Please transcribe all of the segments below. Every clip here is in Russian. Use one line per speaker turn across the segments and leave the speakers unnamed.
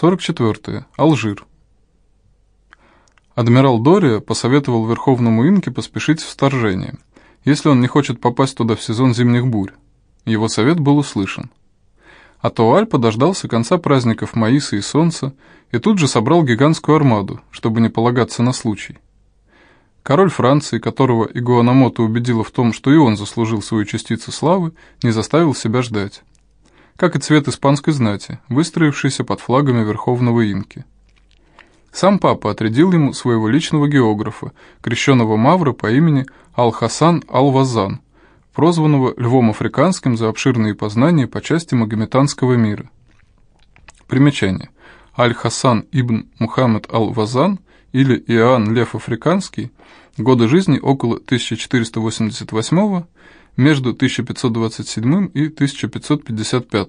44. Алжир. Адмирал Дория посоветовал Верховному Инке поспешить в вторжение, если он не хочет попасть туда в сезон зимних бурь. Его совет был услышан. А Туальпа дождался конца праздников Маиса и Солнца и тут же собрал гигантскую армаду, чтобы не полагаться на случай. Король Франции, которого Игуанамото убедила в том, что и он заслужил свою частицу славы, не заставил себя ждать. Как и цвет испанской знати, выстроившийся под флагами Верховного Инки. Сам папа отрядил ему своего личного географа, крещенного мавра по имени Ал-Хасан Ал-Вазан – прозванного Львом Африканским за обширные познания по части магометанского мира. Примечание. Аль-Хасан ибн Мухаммад Ал-Вазан или Иоанн Лев Африканский, годы жизни около 1488 между 1527 и 1555.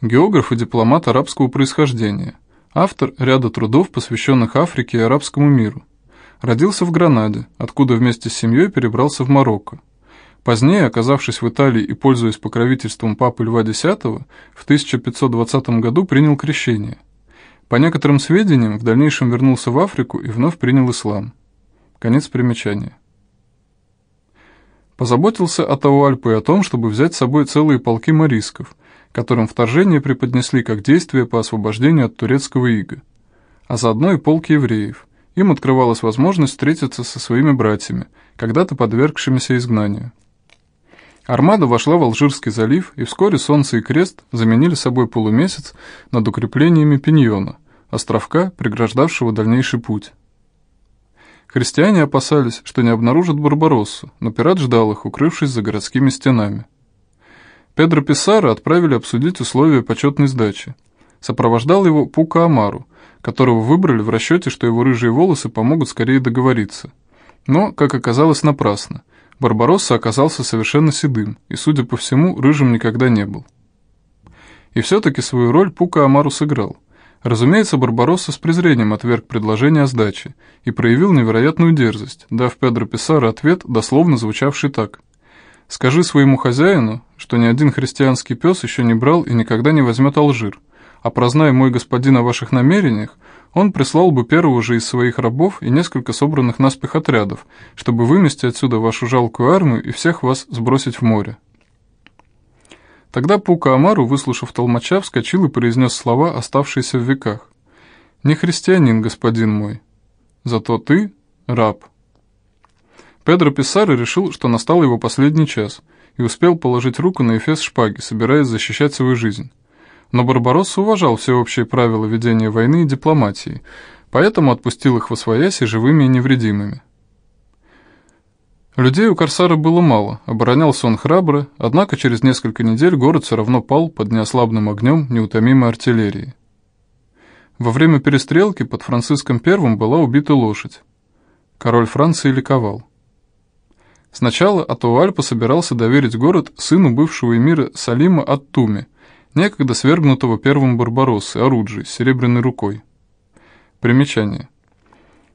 Географ и дипломат арабского происхождения, автор ряда трудов, посвященных Африке и арабскому миру. Родился в Гранаде, откуда вместе с семьей перебрался в Марокко. Позднее, оказавшись в Италии и пользуясь покровительством папы Льва X, в 1520 году принял крещение. По некоторым сведениям, в дальнейшем вернулся в Африку и вновь принял ислам. Конец примечания. Позаботился Атауальпа и о том, чтобы взять с собой целые полки морисков, которым вторжение преподнесли как действие по освобождению от турецкого ига, а заодно и полки евреев. Им открывалась возможность встретиться со своими братьями, когда-то подвергшимися изгнанию. Армада вошла в Алжирский залив, и вскоре Солнце и Крест заменили собой полумесяц над укреплениями Пиньона, островка, преграждавшего дальнейший путь. Христиане опасались, что не обнаружат Барбароссу, но пират ждал их, укрывшись за городскими стенами. Педро Писаро отправили обсудить условия почетной сдачи. Сопровождал его Пука Амару, которого выбрали в расчете, что его рыжие волосы помогут скорее договориться. Но, как оказалось, напрасно – Барбаросса оказался совершенно седым и, судя по всему, рыжим никогда не был. И все-таки свою роль Пука Амару сыграл. Разумеется, Барбаросса с презрением отверг предложение о сдаче и проявил невероятную дерзость, дав Педро Писаро ответ, дословно звучавший так. «Скажи своему хозяину, что ни один христианский пес еще не брал и никогда не возьмет Алжир, а прознай мой господин о ваших намерениях, он прислал бы первого же из своих рабов и несколько собранных наспех отрядов, чтобы вымести отсюда вашу жалкую армию и всех вас сбросить в море. Тогда Пука Амару, выслушав толмача, вскочил и произнес слова, оставшиеся в веках. «Не христианин, господин мой, зато ты раб». Педро Писаро решил, что настал его последний час, и успел положить руку на эфес шпаги, собираясь защищать свою жизнь. Но Барбаросса уважал всеобщие правила ведения войны и дипломатии, поэтому отпустил их во свояси живыми и невредимыми. Людей у Корсара было мало, оборонялся он храбро, однако через несколько недель город все равно пал под неослабным огнем неутомимой артиллерии. Во время перестрелки под Франциском I была убита лошадь. Король Франции ликовал. Сначала Атуальпа собирался доверить город сыну бывшего эмира Салима Ат-Туми, некогда свергнутого первым Барбароссы, Оруджи, с серебряной рукой. Примечание.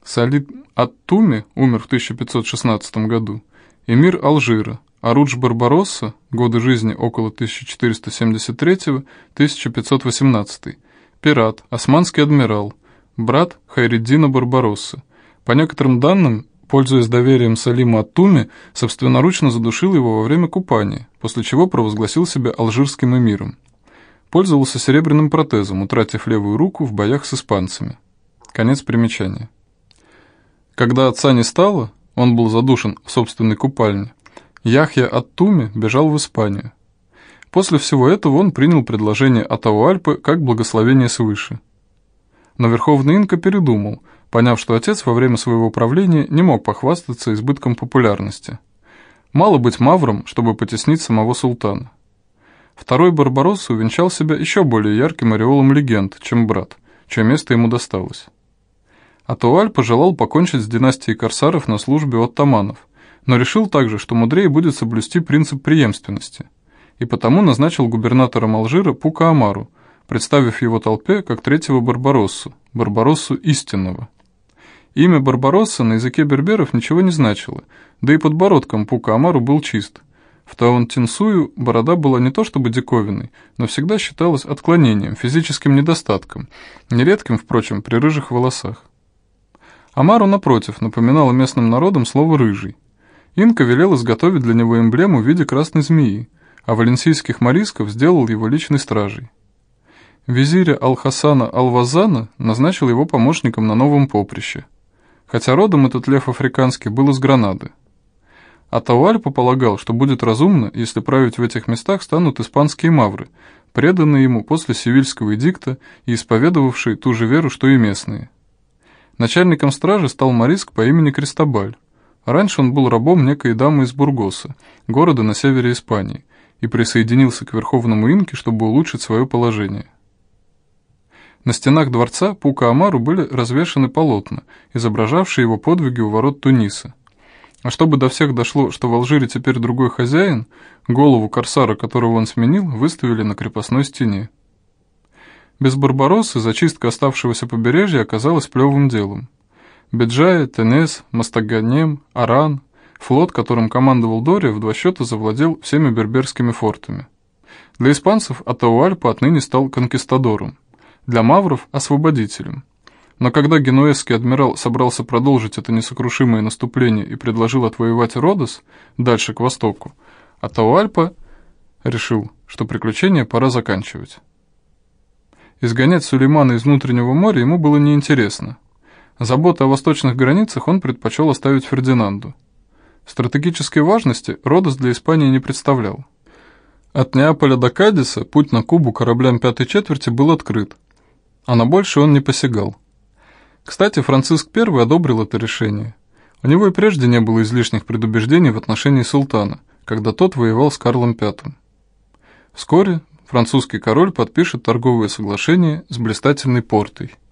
Салид Ат-Туми умер в 1516 году, эмир Алжира, Арудж Барбаросса, годы жизни около 1473-1518, пират, османский адмирал, брат Хайреддина Барбароссы. По некоторым данным, пользуясь доверием Салима Ат-Туми, собственноручно задушил его во время купания, после чего провозгласил себя алжирским эмиром. Пользовался серебряным протезом, утратив левую руку в боях с испанцами. Конец примечания. Когда отца не стало, он был задушен в собственной купальне, Яхья от Туми бежал в Испанию. После всего этого он принял предложение Атауальпы как благословение свыше. Но Верховный Инка передумал, поняв, что отец во время своего правления не мог похвастаться избытком популярности. Мало быть мавром, чтобы потеснить самого султана. Второй Барбаросса увенчал себя еще более ярким ореолом легенд, чем брат, чье место ему досталось. Атуаль пожелал покончить с династией корсаров на службе оттаманов, но решил также, что мудрее будет соблюсти принцип преемственности, и потому назначил губернатором Алжира Пука Амару, представив его толпе как третьего Барбароссу, Барбароссу истинного. Имя Барбаросса на языке берберов ничего не значило, да и подбородком Пука Амару был чист – В Таонтинсую борода была не то чтобы диковиной, но всегда считалась отклонением, физическим недостатком, нередким, впрочем, при рыжих волосах. Амару, напротив, напоминала местным народам слово «рыжий». Инка велел изготовить для него эмблему в виде красной змеи, а валенсийских морисков сделал его личной стражей. Визиря Ал-Хасана Ал-Вазана назначил его помощником на новом поприще, хотя родом этот лев африканский был из Гранады. А полагал, что будет разумно, если править в этих местах станут испанские мавры, преданные ему после Севильского эдикта и исповедовавшие ту же веру, что и местные. Начальником стражи стал Мариск по имени Кристобаль. Раньше он был рабом некой дамы из Бургоса, города на севере Испании, и присоединился к верховному инке, чтобы улучшить свое положение. На стенах дворца Пука Амару были развешаны полотна, изображавшие его подвиги у ворот Туниса. А чтобы до всех дошло, что в Алжире теперь другой хозяин, голову корсара, которого он сменил, выставили на крепостной стене. Без Барбароссы зачистка оставшегося побережья оказалась плевым делом. Беджая, Тенес, Мастаганем, Аран, флот, которым командовал Дори, в два счета завладел всеми берберскими фортами. Для испанцев Атауальпа отныне стал конкистадором, для мавров – освободителем. Но когда генуэзский адмирал собрался продолжить это несокрушимое наступление и предложил отвоевать Родос, дальше к востоку, Атауальпа решил, что приключение пора заканчивать. Изгонять Сулеймана из внутреннего моря ему было неинтересно, Заботу о восточных границах он предпочел оставить Фердинанду. Стратегической важности Родос для Испании не представлял. От Неаполя до Кадиса путь на Кубу кораблям пятой четверти был открыт, а на больше он не посягал. Кстати, Франциск I одобрил это решение. У него и прежде не было излишних предубеждений в отношении султана, когда тот воевал с Карлом V. Вскоре французский король подпишет торговое соглашение с блистательной портой –